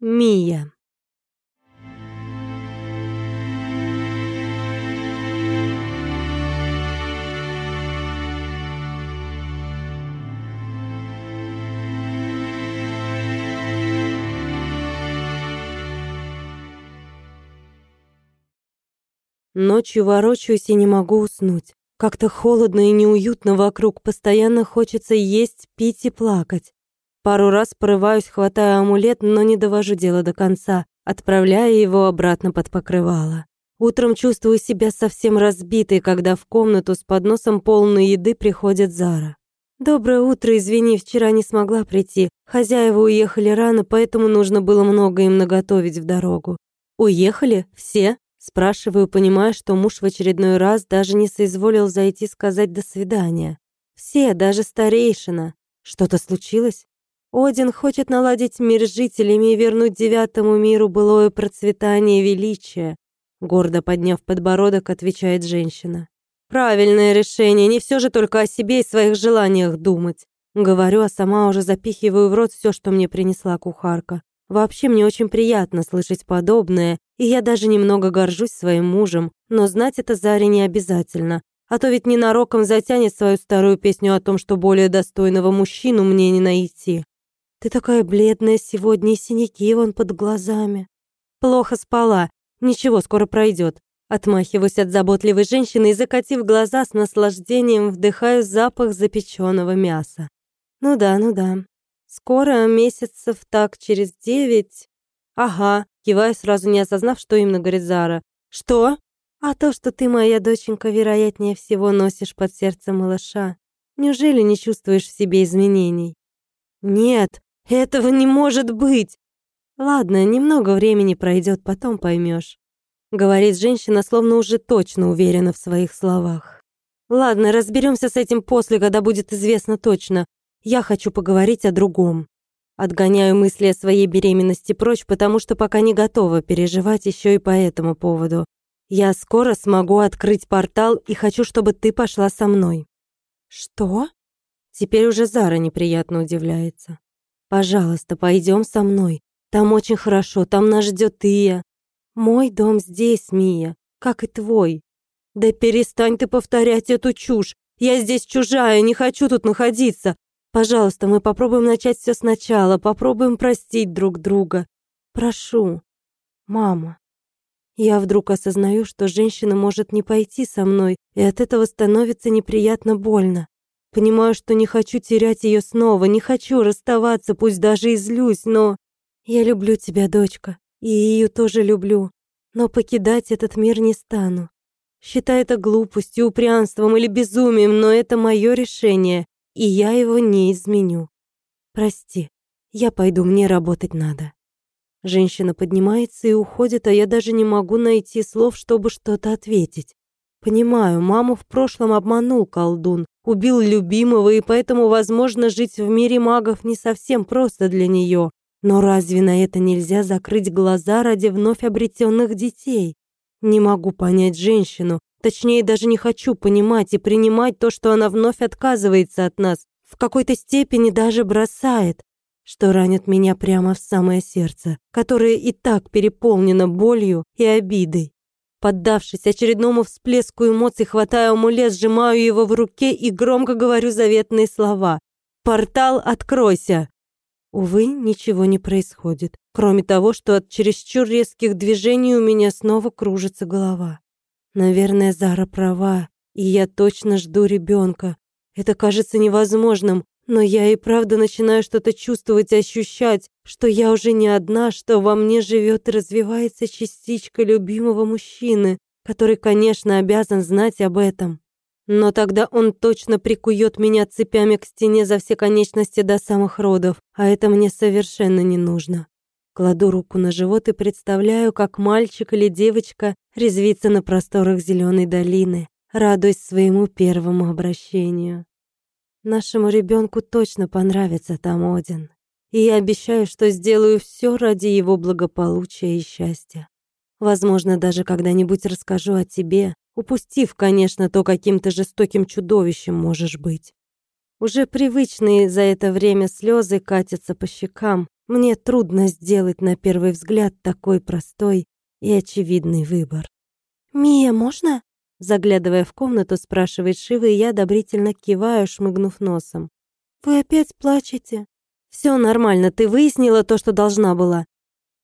Мия. Ночью ворочаюсь и не могу уснуть. Как-то холодно и неуютно вокруг, постоянно хочется есть, пить и плакать. Пару раз порываюсь, хватая амулет, но не довожу дело до конца, отправляя его обратно под покрывало. Утром чувствую себя совсем разбитой, когда в комнату с подносом полной еды приходит Зара. «Доброе утро, извини, вчера не смогла прийти. Хозяева уехали рано, поэтому нужно было много им наготовить в дорогу». «Уехали? Все?» Спрашиваю, понимая, что муж в очередной раз даже не соизволил зайти сказать «до свидания». Все, даже старейшина. Что-то случилось? Один хочет наладить мир с жителями и вернуть девятому миру былое процветание и величие. Гордо подняв подбородок, отвечает женщина. Правильное решение, не все же только о себе и своих желаниях думать. Говорю, а сама уже запихиваю в рот все, что мне принесла кухарка. Вообще мне очень приятно слышать подобное, и я даже немного горжусь своим мужем, но знать это Заре не обязательно. А то ведь ненароком затянет свою старую песню о том, что более достойного мужчину мне не найти. Ты такая бледная сегодня, и синяки вон под глазами. Плохо спала. Ничего, скоро пройдет. Отмахиваюсь от заботливой женщины и, закатив глаза, с наслаждением вдыхаю запах запеченного мяса. Ну да, ну да. Скоро, месяцев так через девять. Ага, киваю, сразу не осознав, что именно говорит Зара. Что? А то, что ты, моя доченька, вероятнее всего носишь под сердцем малыша. Неужели не чувствуешь в себе изменений? Нет, этого не может быть. Ладно, немного времени пройдет, потом поймешь. Говорит женщина, словно уже точно уверена в своих словах. Ладно, разберемся с этим после, когда будет известно точно. Я хочу поговорить о другом. Отгоняю мысли о своей беременности прочь, потому что пока не готова переживать еще и по этому поводу. Я скоро смогу открыть портал и хочу, чтобы ты пошла со мной. Что? Теперь уже Зара неприятно удивляется. Пожалуйста, пойдем со мной. Там очень хорошо, там нас ждет Ия. Мой дом здесь, Мия, как и твой. Да перестань ты повторять эту чушь. Я здесь чужая, не хочу тут находиться. Пожалуйста, мы попробуем начать все сначала, попробуем простить друг друга. Прошу. Мама. Я вдруг осознаю, что женщина может не пойти со мной, и от этого становится неприятно больно. Понимаю, что не хочу терять ее снова, не хочу расставаться, пусть даже и злюсь, но... Я люблю тебя, дочка, и ее тоже люблю, но покидать этот мир не стану. Считай это глупостью, упрямством или безумием, но это мое решение, и я его не изменю. Прости, я пойду, мне работать надо. Женщина поднимается и уходит, а я даже не могу найти слов, чтобы что-то ответить. Понимаю, маму в прошлом обманул колдун, убил любимого, и поэтому, возможно, жить в мире магов не совсем просто для нее. Но разве на это нельзя закрыть глаза ради вновь обретенных детей? Не могу понять женщину, Точнее, даже не хочу понимать и принимать то, что она вновь отказывается от нас, в какой-то степени даже бросает, что ранит меня прямо в самое сердце, которое и так переполнено болью и обидой. Поддавшись очередному всплеску эмоций, хватаю амулет, сжимаю его в руке и громко говорю заветные слова. «Портал, откройся!» Увы, ничего не происходит, кроме того, что от чересчур резких движений у меня снова кружится голова. Наверное, Зара права, и я точно жду ребенка. Это кажется невозможным, но я и правда начинаю что-то чувствовать ощущать, что я уже не одна, что во мне живет и развивается частичка любимого мужчины, который, конечно, обязан знать об этом. Но тогда он точно прикует меня цепями к стене за все конечности до самых родов, а это мне совершенно не нужно. Кладу руку на живот и представляю, как мальчик или девочка резвится на просторах зеленой долины, радуясь своему первому обращению. Нашему ребенку точно понравится там Один. И я обещаю, что сделаю все ради его благополучия и счастья. Возможно, даже когда-нибудь расскажу о тебе, упустив, конечно, то, каким то жестоким чудовищем можешь быть. Уже привычные за это время слезы катятся по щекам, Мне трудно сделать на первый взгляд такой простой и очевидный выбор. «Мия, можно?» Заглядывая в комнату, спрашивает Шива, и я одобрительно киваю, шмыгнув носом. «Вы опять плачете?» «Все нормально, ты выяснила то, что должна была?»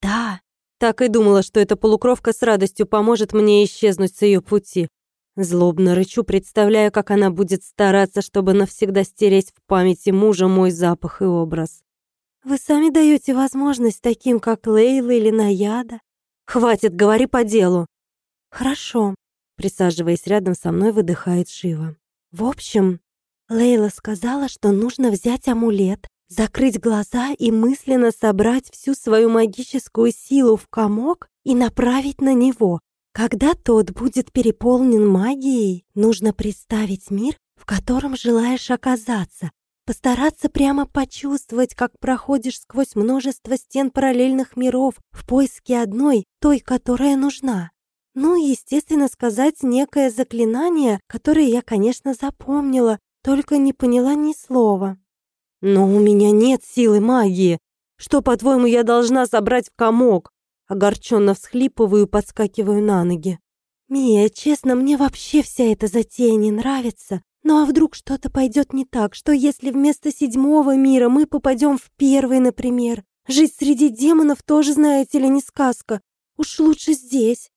«Да». Так и думала, что эта полукровка с радостью поможет мне исчезнуть с ее пути. Злобно рычу, представляя, как она будет стараться, чтобы навсегда стереть в памяти мужа мой запах и образ. «Вы сами даете возможность таким, как Лейла или Наяда?» «Хватит, говори по делу». «Хорошо», — присаживаясь рядом со мной, выдыхает Шива. «В общем, Лейла сказала, что нужно взять амулет, закрыть глаза и мысленно собрать всю свою магическую силу в комок и направить на него. Когда тот будет переполнен магией, нужно представить мир, в котором желаешь оказаться, постараться прямо почувствовать, как проходишь сквозь множество стен параллельных миров в поиске одной, той, которая нужна. Ну и, естественно, сказать некое заклинание, которое я, конечно, запомнила, только не поняла ни слова. «Но у меня нет силы магии. Что, по-твоему, я должна собрать в комок?» Огорченно всхлипываю, подскакиваю на ноги. «Мия, честно, мне вообще вся эта затея не нравится. Ну а вдруг что-то пойдет не так? Что если вместо седьмого мира мы попадем в первый, например? Жить среди демонов тоже, знаете ли, не сказка. Уж лучше здесь».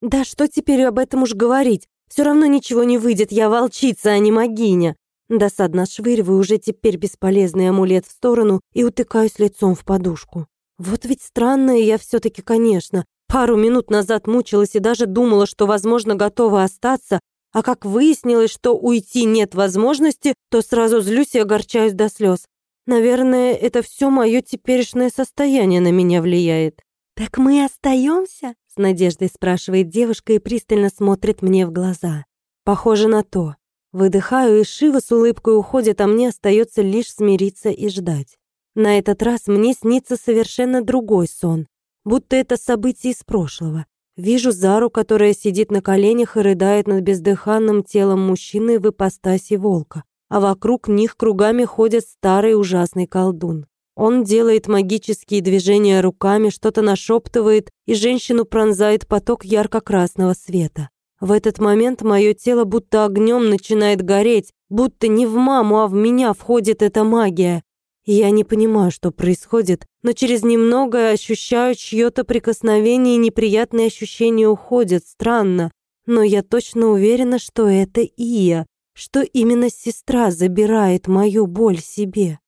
«Да что теперь об этом уж говорить? Все равно ничего не выйдет, я волчица, а не могиня. Досадно отшвыриваю уже теперь бесполезный амулет в сторону и утыкаюсь лицом в подушку. Вот ведь странная я все-таки, конечно. Пару минут назад мучилась и даже думала, что, возможно, готова остаться, а как выяснилось, что уйти нет возможности, то сразу злюсь и огорчаюсь до слез. Наверное, это все мое теперешнее состояние на меня влияет. «Так мы остаемся?» — надеждой спрашивает девушка и пристально смотрит мне в глаза. Похоже на то. Выдыхаю, и Шива с улыбкой уходит, а мне остается лишь смириться и ждать. На этот раз мне снится совершенно другой сон, будто это событие из прошлого. Вижу Зару, которая сидит на коленях и рыдает над бездыханным телом мужчины в ипостаси волка, а вокруг них кругами ходит старый ужасный колдун. Он делает магические движения руками, что-то нашептывает, и женщину пронзает поток ярко-красного света. В этот момент мое тело будто огнем начинает гореть, будто не в маму, а в меня входит эта магия. Я не понимаю, что происходит, но через немного ощущаю чье-то прикосновение, и неприятные ощущения уходят. Странно, но я точно уверена, что это Ия, что именно сестра забирает мою боль себе.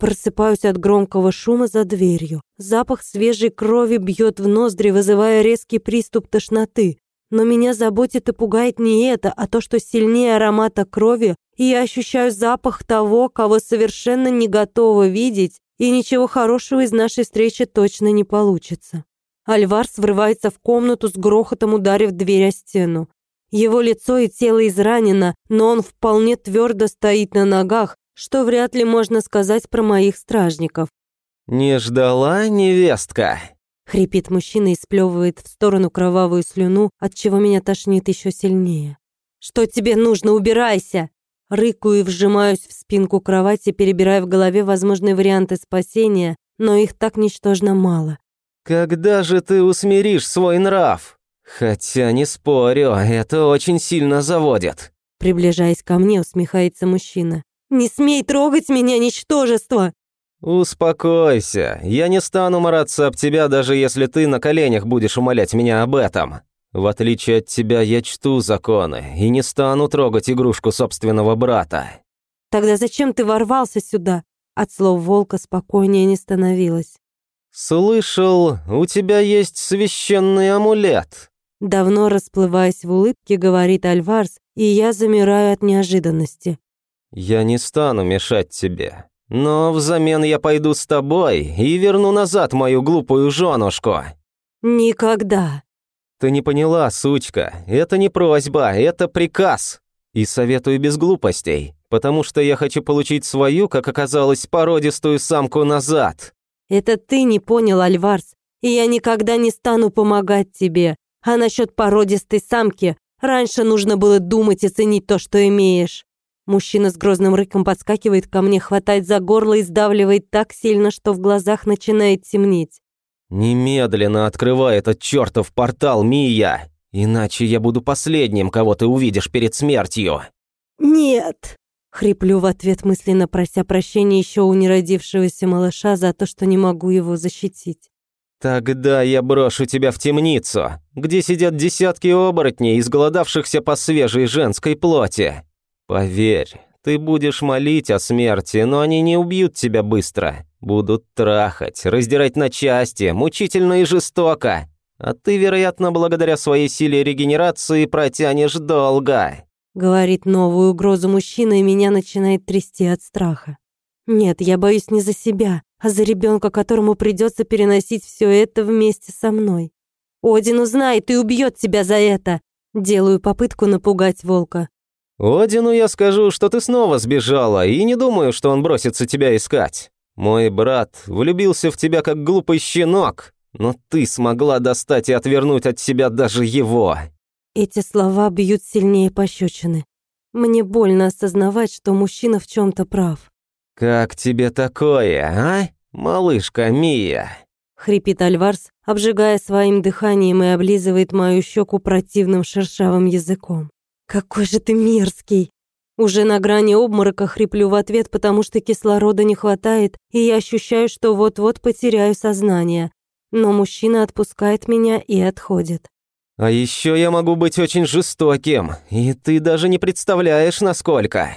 Просыпаюсь от громкого шума за дверью. Запах свежей крови бьет в ноздри, вызывая резкий приступ тошноты. Но меня заботит и пугает не это, а то, что сильнее аромата крови, и я ощущаю запах того, кого совершенно не готова видеть, и ничего хорошего из нашей встречи точно не получится. Альварс врывается в комнату с грохотом ударив дверь о стену. Его лицо и тело изранено, но он вполне твердо стоит на ногах, что вряд ли можно сказать про моих стражников. «Не ждала невестка?» Хрипит мужчина и сплевывает в сторону кровавую слюну, от чего меня тошнит еще сильнее. «Что тебе нужно? Убирайся!» Рыкаю и вжимаюсь в спинку кровати, перебирая в голове возможные варианты спасения, но их так ничтожно мало. «Когда же ты усмиришь свой нрав? Хотя не спорю, это очень сильно заводит». Приближаясь ко мне, усмехается мужчина. «Не смей трогать меня, ничтожество!» «Успокойся, я не стану мараться об тебя, даже если ты на коленях будешь умолять меня об этом. В отличие от тебя, я чту законы и не стану трогать игрушку собственного брата». «Тогда зачем ты ворвался сюда?» От слов волка спокойнее не становилось. «Слышал, у тебя есть священный амулет». Давно расплываясь в улыбке, говорит Альварс, и я замираю от неожиданности. «Я не стану мешать тебе. Но взамен я пойду с тобой и верну назад мою глупую женушку». «Никогда». «Ты не поняла, сучка. Это не просьба, это приказ. И советую без глупостей, потому что я хочу получить свою, как оказалось, породистую самку назад». «Это ты не понял, Альварс, и я никогда не стану помогать тебе. А насчет породистой самки, раньше нужно было думать и ценить то, что имеешь». Мужчина с грозным рыком подскакивает ко мне, хватает за горло и сдавливает так сильно, что в глазах начинает темнеть. «Немедленно открывай этот чертов портал, Мия! Иначе я буду последним, кого ты увидишь перед смертью!» «Нет!» — хриплю в ответ, мысленно прося прощения еще у неродившегося малыша за то, что не могу его защитить. «Тогда я брошу тебя в темницу, где сидят десятки оборотней, изголодавшихся по свежей женской плоти. Поверь, ты будешь молить о смерти, но они не убьют тебя быстро. Будут трахать, раздирать на части, мучительно и жестоко. А ты, вероятно, благодаря своей силе регенерации протянешь долго. Говорит новую угрозу мужчина, и меня начинает трясти от страха. Нет, я боюсь не за себя, а за ребенка, которому придется переносить все это вместе со мной. Один узнает и убьет тебя за это. Делаю попытку напугать волка. Одину я скажу, что ты снова сбежала, и не думаю, что он бросится тебя искать. Мой брат влюбился в тебя как глупый щенок, но ты смогла достать и отвернуть от себя даже его. Эти слова бьют сильнее пощечины. Мне больно осознавать, что мужчина в чем то прав. «Как тебе такое, а, малышка Мия?» Хрипит Альварс, обжигая своим дыханием и облизывает мою щеку противным шершавым языком. «Какой же ты мерзкий!» Уже на грани обморока хриплю в ответ, потому что кислорода не хватает, и я ощущаю, что вот-вот потеряю сознание. Но мужчина отпускает меня и отходит. «А еще я могу быть очень жестоким, и ты даже не представляешь, насколько!»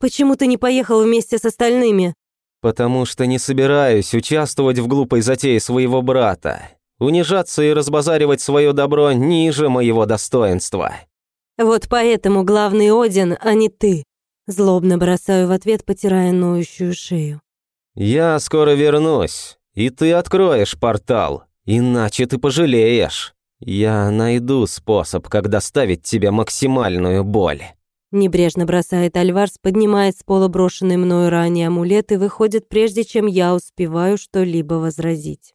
«Почему ты не поехал вместе с остальными?» «Потому что не собираюсь участвовать в глупой затее своего брата. Унижаться и разбазаривать свое добро ниже моего достоинства. Вот поэтому главный Один, а не ты. Злобно бросаю в ответ, потирая ноющую шею. Я скоро вернусь, и ты откроешь портал, иначе ты пожалеешь. Я найду способ, как доставить тебе максимальную боль. Небрежно бросает Альварс, поднимает с пола брошенный мною ранее амулет и выходит, прежде чем я успеваю что-либо возразить.